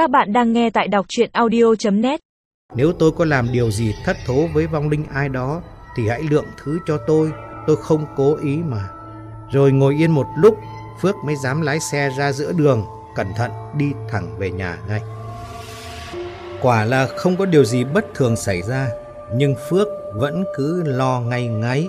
Các bạn đang nghe tại đọc chuyện audio.net Nếu tôi có làm điều gì thất thố với vong linh ai đó thì hãy lượng thứ cho tôi, tôi không cố ý mà. Rồi ngồi yên một lúc, Phước mới dám lái xe ra giữa đường, cẩn thận đi thẳng về nhà ngay. Quả là không có điều gì bất thường xảy ra, nhưng Phước vẫn cứ lo ngay ngáy.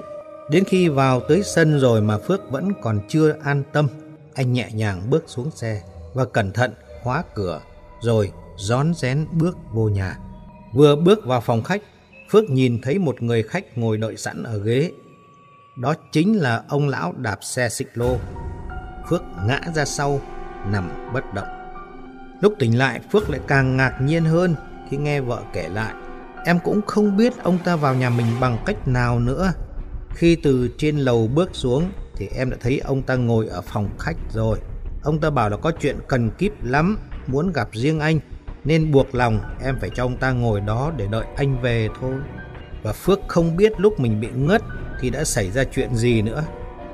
Đến khi vào tới sân rồi mà Phước vẫn còn chưa an tâm, anh nhẹ nhàng bước xuống xe và cẩn thận khóa cửa, rồi rón rén bước vô nhà. Vừa bước vào phòng khách, Phước nhìn thấy một người khách ngồi đợi sẵn ở ghế. Đó chính là ông lão đạp xe xích lô. Phước ngã ra sau, nằm bất động. Lúc tỉnh lại, Phước lại càng ngạc nhiên hơn khi nghe vợ kể lại. Em cũng không biết ông ta vào nhà mình bằng cách nào nữa. Khi từ trên lầu bước xuống thì em đã thấy ông ta ngồi ở phòng khách rồi. Ông ta bảo là có chuyện cần kíp lắm, muốn gặp riêng anh, nên buộc lòng em phải cho ông ta ngồi đó để đợi anh về thôi. Và Phước không biết lúc mình bị ngất thì đã xảy ra chuyện gì nữa.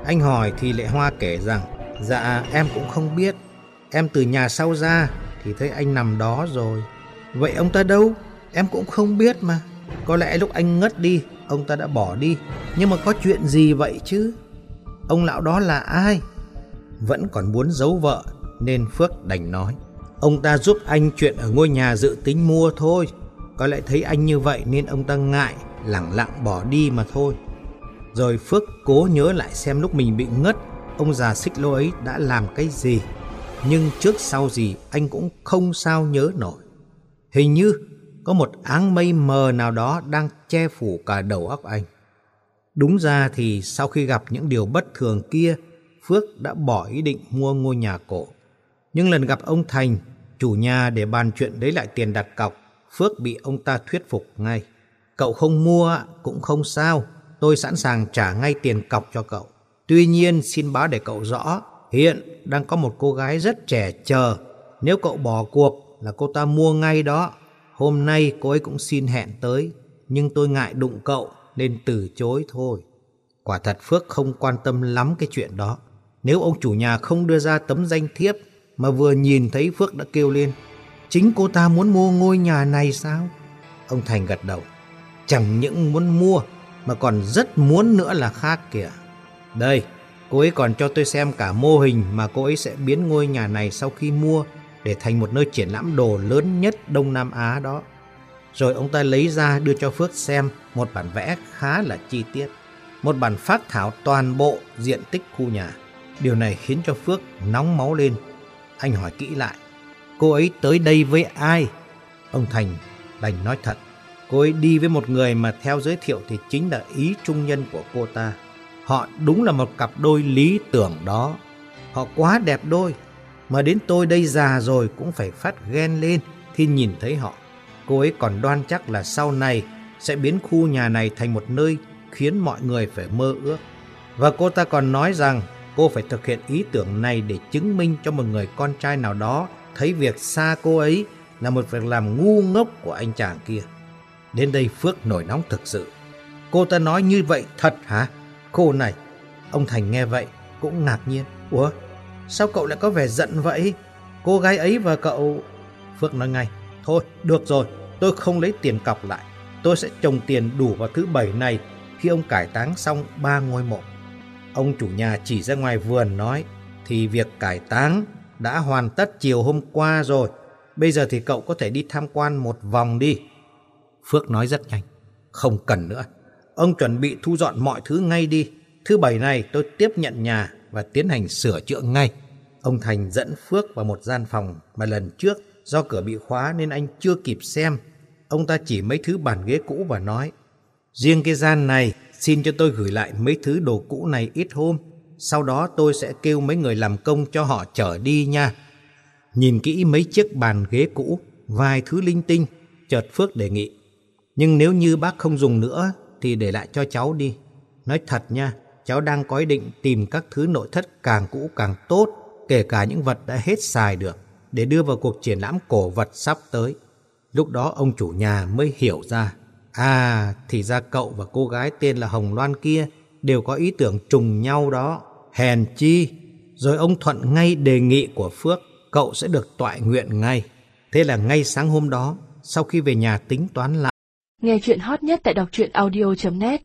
Anh hỏi thì Lệ Hoa kể rằng, dạ em cũng không biết. Em từ nhà sau ra thì thấy anh nằm đó rồi. Vậy ông ta đâu? Em cũng không biết mà. Có lẽ lúc anh ngất đi, ông ta đã bỏ đi. Nhưng mà có chuyện gì vậy chứ? Ông lão đó là ai? Vẫn còn muốn giấu vợ nên Phước đành nói. Ông ta giúp anh chuyện ở ngôi nhà dự tính mua thôi. Có lẽ thấy anh như vậy nên ông ta ngại, lẳng lặng bỏ đi mà thôi. Rồi Phước cố nhớ lại xem lúc mình bị ngất, ông già xích lô ấy đã làm cái gì. Nhưng trước sau gì anh cũng không sao nhớ nổi. Hình như có một áng mây mờ nào đó đang che phủ cả đầu óc anh. Đúng ra thì sau khi gặp những điều bất thường kia, Phước đã bỏ ý định mua ngôi nhà cổ. Nhưng lần gặp ông Thành, chủ nhà để bàn chuyện lấy lại tiền đặt cọc, Phước bị ông ta thuyết phục ngay. Cậu không mua cũng không sao, tôi sẵn sàng trả ngay tiền cọc cho cậu. Tuy nhiên xin báo để cậu rõ, hiện đang có một cô gái rất trẻ chờ. Nếu cậu bỏ cuộc là cô ta mua ngay đó. Hôm nay cô ấy cũng xin hẹn tới, nhưng tôi ngại đụng cậu nên từ chối thôi. Quả thật Phước không quan tâm lắm cái chuyện đó. Nếu ông chủ nhà không đưa ra tấm danh thiếp mà vừa nhìn thấy Phước đã kêu lên. Chính cô ta muốn mua ngôi nhà này sao? Ông Thành gật đầu. Chẳng những muốn mua mà còn rất muốn nữa là khác kìa. Đây, cô ấy còn cho tôi xem cả mô hình mà cô ấy sẽ biến ngôi nhà này sau khi mua để thành một nơi triển lãm đồ lớn nhất Đông Nam Á đó. Rồi ông ta lấy ra đưa cho Phước xem một bản vẽ khá là chi tiết. Một bản phát thảo toàn bộ diện tích khu nhà. Điều này khiến cho Phước nóng máu lên. Anh hỏi kỹ lại, cô ấy tới đây với ai? Ông Thành đành nói thật. Cô ấy đi với một người mà theo giới thiệu thì chính là ý trung nhân của cô ta. Họ đúng là một cặp đôi lý tưởng đó. Họ quá đẹp đôi. Mà đến tôi đây già rồi cũng phải phát ghen lên khi nhìn thấy họ. Cô ấy còn đoan chắc là sau này sẽ biến khu nhà này thành một nơi khiến mọi người phải mơ ước. Và cô ta còn nói rằng cô phải thực hiện ý tưởng này để chứng minh cho một người con trai nào đó thấy việc xa cô ấy là một việc làm ngu ngốc của anh chàng kia. Đến đây Phước nổi nóng thực sự. Cô ta nói như vậy thật hả? Cô này, ông Thành nghe vậy cũng ngạc nhiên. Ủa, sao cậu lại có vẻ giận vậy? Cô gái ấy và cậu... Phước nói ngay, thôi được rồi, tôi không lấy tiền cọc lại. Tôi sẽ trồng tiền đủ vào thứ bảy này khi ông cải táng xong ba ngôi mộ. Ông chủ nhà chỉ ra ngoài vườn nói, thì việc cải táng đã hoàn tất chiều hôm qua rồi. Bây giờ thì cậu có thể đi tham quan một vòng đi. Phước nói rất nhanh. Không cần nữa. Ông chuẩn bị thu dọn mọi thứ ngay đi. Thứ bảy này tôi tiếp nhận nhà và tiến hành sửa chữa ngay. Ông Thành dẫn Phước vào một gian phòng mà lần trước do cửa bị khóa nên anh chưa kịp xem. Ông ta chỉ mấy thứ bàn ghế cũ và nói Riêng cái gian này xin cho tôi gửi lại mấy thứ đồ cũ này ít hôm. Sau đó tôi sẽ kêu mấy người làm công cho họ chở đi nha. Nhìn kỹ mấy chiếc bàn ghế cũ, vài thứ linh tinh, chợt Phước đề nghị. Nhưng nếu như bác không dùng nữa thì để lại cho cháu đi. Nói thật nha, cháu đang có ý định tìm các thứ nội thất càng cũ càng tốt, kể cả những vật đã hết xài được, để đưa vào cuộc triển lãm cổ vật sắp tới. Lúc đó ông chủ nhà mới hiểu ra. À, thì ra cậu và cô gái tên là Hồng Loan kia đều có ý tưởng trùng nhau đó. Hèn chi. Rồi ông Thuận ngay đề nghị của Phước, cậu sẽ được tọa nguyện ngay. Thế là ngay sáng hôm đó, sau khi về nhà tính toán lại, Nghe chuyện hot nhất tại đọc truyện audio.net